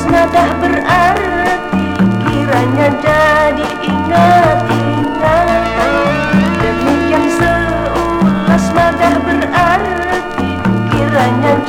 Harusnya berarti Kiranya jadi ingat-ingat. Demikian seulas Madah berarti Kiranya